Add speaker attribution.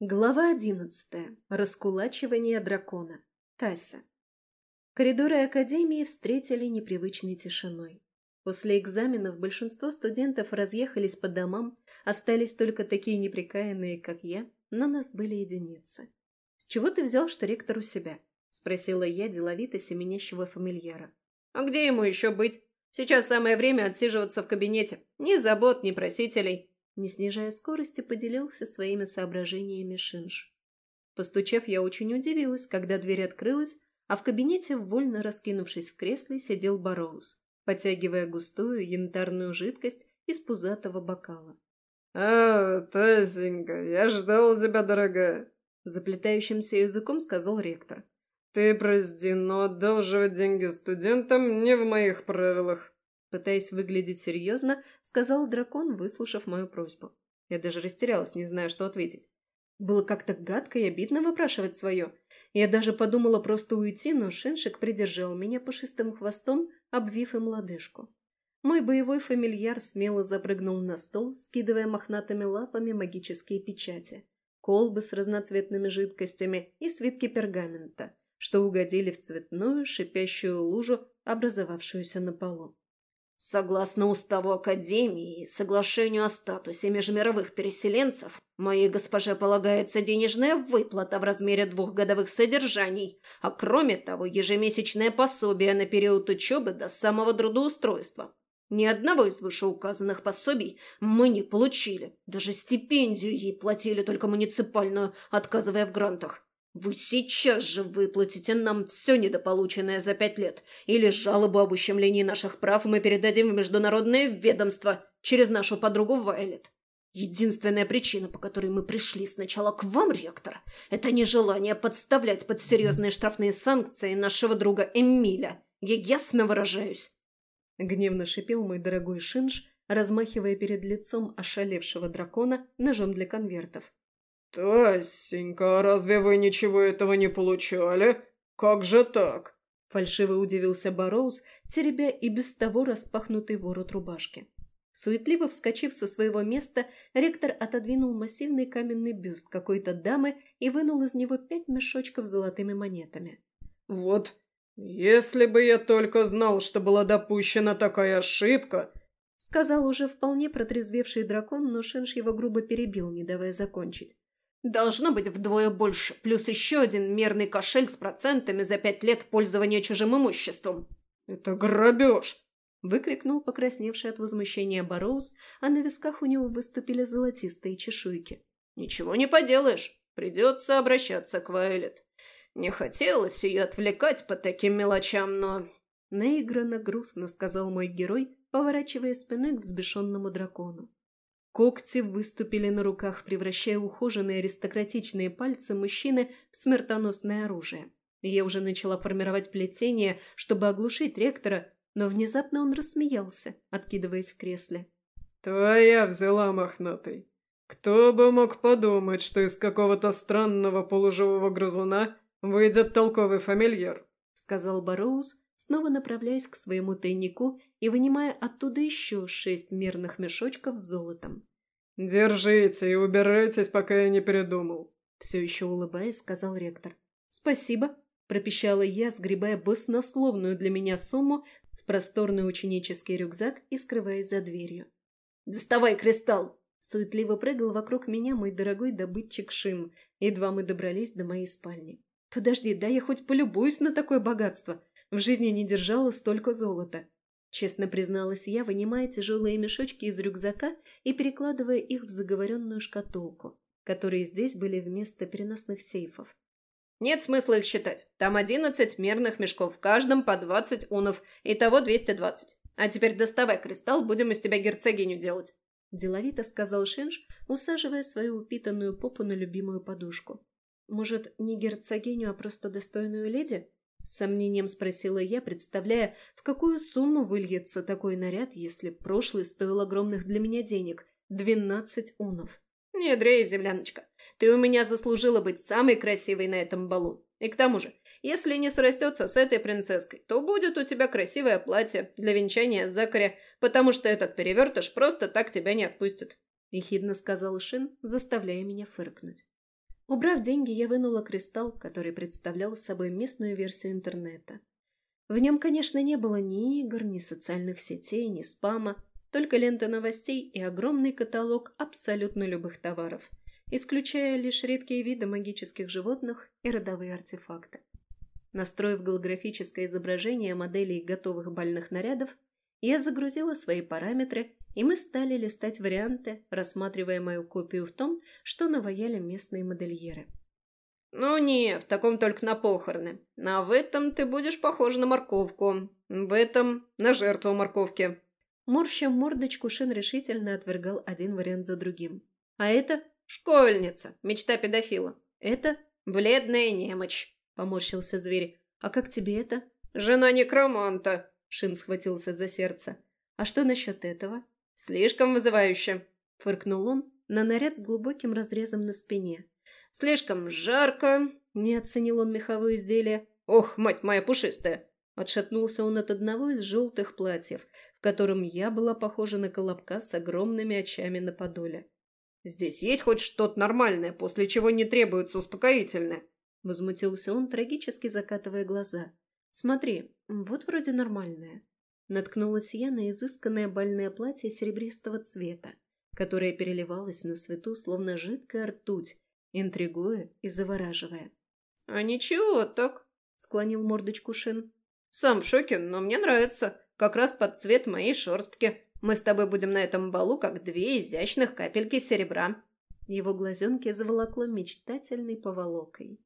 Speaker 1: Глава одиннадцатая. Раскулачивание дракона. Тася. Коридоры Академии встретили непривычной тишиной. После экзаменов большинство студентов разъехались по домам, остались только такие неприкаянные, как я, но нас были единицы. «С чего ты взял, что ректор у себя?» — спросила я деловито семенящего фамильяра.
Speaker 2: «А где ему еще быть? Сейчас самое время отсиживаться в кабинете. Ни забот, ни просителей».
Speaker 1: Не снижая скорости, поделился своими соображениями Шинж. Постучав, я очень удивилась, когда дверь открылась, а в кабинете, вольно раскинувшись в кресле, сидел Бароуз, потягивая густую янтарную жидкость из пузатого бокала.
Speaker 3: «А, Тазенька, я ждал тебя, дорогая», —
Speaker 1: заплетающимся языком сказал ректор.
Speaker 3: «Ты прости, но одалживать деньги студентам не в моих правилах».
Speaker 1: Пытаясь выглядеть серьезно, сказал дракон, выслушав мою просьбу. Я даже растерялась, не зная, что ответить. Было как-то гадко и обидно выпрашивать свое. Я даже подумала просто уйти, но Шиншик придержал меня пушистым хвостом, обвив им лодыжку. Мой боевой фамильяр смело запрыгнул на стол, скидывая мохнатыми лапами магические печати, колбы с разноцветными жидкостями и свитки пергамента, что угодили в цветную шипящую лужу, образовавшуюся на полу.
Speaker 2: Согласно уставу Академии и соглашению о статусе межмировых переселенцев, моей госпоже полагается денежная выплата в размере двух годовых содержаний, а кроме того ежемесячное пособие на период учебы до самого трудоустройства. Ни одного из вышеуказанных пособий мы не получили. Даже стипендию ей платили только муниципальную, отказывая в грантах. Вы сейчас же выплатите нам все недополученное за пять лет, или жалобу об ущемлении наших прав мы передадим в международное ведомство через нашу подругу Вайлет. Единственная причина, по которой мы пришли сначала к вам, ректор, это нежелание подставлять под серьезные штрафные санкции нашего друга Эмиля. Я ясно выражаюсь.
Speaker 1: Гневно шипел мой дорогой Шинж, размахивая перед лицом ошалевшего дракона ножом для конвертов.
Speaker 3: «Тасенька, разве вы ничего этого не получали? Как же так?»
Speaker 1: Фальшиво удивился Бароуз, теребя и без того распахнутый ворот рубашки. Суетливо вскочив со своего места, ректор отодвинул массивный каменный бюст какой-то дамы и вынул из него пять мешочков с золотыми монетами.
Speaker 3: «Вот, если бы я только знал, что была допущена такая ошибка...»
Speaker 1: Сказал уже вполне протрезвевший дракон, но Шинш его грубо перебил, не давая закончить.
Speaker 2: Должно быть вдвое больше, плюс еще один мерный кошель с процентами за пять лет пользования чужим имуществом.
Speaker 3: «Это грабеж!»
Speaker 1: — выкрикнул покрасневший от возмущения Бароуз, а на висках у него выступили золотистые чешуйки.
Speaker 2: «Ничего не поделаешь. Придется обращаться к Вайлет. Не хотелось ее отвлекать по таким мелочам, но...»
Speaker 1: Наигранно грустно сказал мой герой, поворачивая спиной к взбешенному дракону. Когти выступили на руках, превращая ухоженные аристократичные пальцы мужчины в смертоносное оружие. Я уже начала формировать плетение, чтобы оглушить ректора, но внезапно он рассмеялся, откидываясь в кресле.
Speaker 3: «Твоя взяла, мохнатый. Кто бы мог подумать, что из какого-то странного полуживого грызуна выйдет толковый фамильяр?»
Speaker 1: — сказал Бароуз, снова направляясь к своему тайнику и вынимая оттуда еще шесть мерных мешочков с золотом.
Speaker 3: «Держите и убирайтесь, пока я не передумал», —
Speaker 1: все еще улыбаясь, сказал ректор. «Спасибо», — пропищала я, сгребая баснословную для меня сумму в просторный ученический рюкзак и скрываясь за дверью.
Speaker 2: «Доставай кристалл!»
Speaker 1: Суетливо прыгал вокруг меня мой дорогой добытчик Шим, едва мы добрались до моей спальни. «Подожди, да я хоть полюбуюсь на такое богатство. В жизни не держала столько золота. Честно призналась я, вынимая тяжелые мешочки из рюкзака и перекладывая их в заговоренную шкатулку, которые здесь были вместо переносных сейфов.
Speaker 2: «Нет смысла их считать. Там одиннадцать мерных мешков, в каждом по двадцать унов, итого двести двадцать. А теперь доставай кристалл, будем из тебя герцогиню делать».
Speaker 1: Деловито сказал Шинж, усаживая свою упитанную попу на любимую подушку. «Может, не герцогиню, а просто достойную леди?» С сомнением спросила я, представляя, в какую сумму выльется такой наряд, если прошлый стоил огромных для меня денег – двенадцать унов.
Speaker 2: «Не дрейф, земляночка, ты у меня заслужила быть самой красивой на этом балу. И к тому же, если не срастется с этой принцесской, то будет у тебя красивое платье для венчания Закаря, потому что этот перевертыш просто так тебя не отпустит», –
Speaker 1: ехидно сказал Шин, заставляя меня фыркнуть. Убрав деньги, я вынула кристалл, который представлял собой местную версию интернета. В нем, конечно, не было ни игр, ни социальных сетей, ни спама, только лента новостей и огромный каталог абсолютно любых товаров, исключая лишь редкие виды магических животных и родовые артефакты. Настроив голографическое изображение моделей готовых бальных нарядов, я загрузила свои параметры, и мы стали листать варианты, рассматривая мою копию в том, что наваяли местные модельеры.
Speaker 2: «Ну не, в таком только на похороны. А в этом ты будешь похож на морковку. В этом — на жертву морковки».
Speaker 1: Морща мордочку Шин решительно отвергал один вариант за другим. «А это
Speaker 2: школьница, мечта педофила.
Speaker 1: Это
Speaker 2: бледная немочь», —
Speaker 1: поморщился зверь. «А как тебе это?»
Speaker 2: «Жена некроманта»,
Speaker 1: Шин схватился за сердце. «А что насчет этого?»
Speaker 2: «Слишком вызывающе», —
Speaker 1: фыркнул он на наряд с глубоким разрезом на спине.
Speaker 2: «Слишком жарко», —
Speaker 1: не оценил он меховое изделие.
Speaker 2: «Ох, мать моя пушистая!»
Speaker 1: Отшатнулся он от одного из желтых платьев, в котором я была похожа на колобка с огромными очами на подоле.
Speaker 2: «Здесь есть хоть что-то нормальное, после чего не требуется успокоительное?»
Speaker 1: Возмутился он, трагически закатывая глаза. «Смотри, вот вроде нормальное». Наткнулась я на изысканное бальное платье серебристого цвета, которое переливалось на свету, словно жидкая ртуть, интригуя и завораживая.
Speaker 2: «А ничего так», — склонил мордочку Шин. «Сам в шоке, но мне нравится. Как раз под цвет моей шерстки. Мы с тобой будем на этом балу, как две изящных капельки серебра».
Speaker 1: Его глазенки заволокло мечтательной поволокой.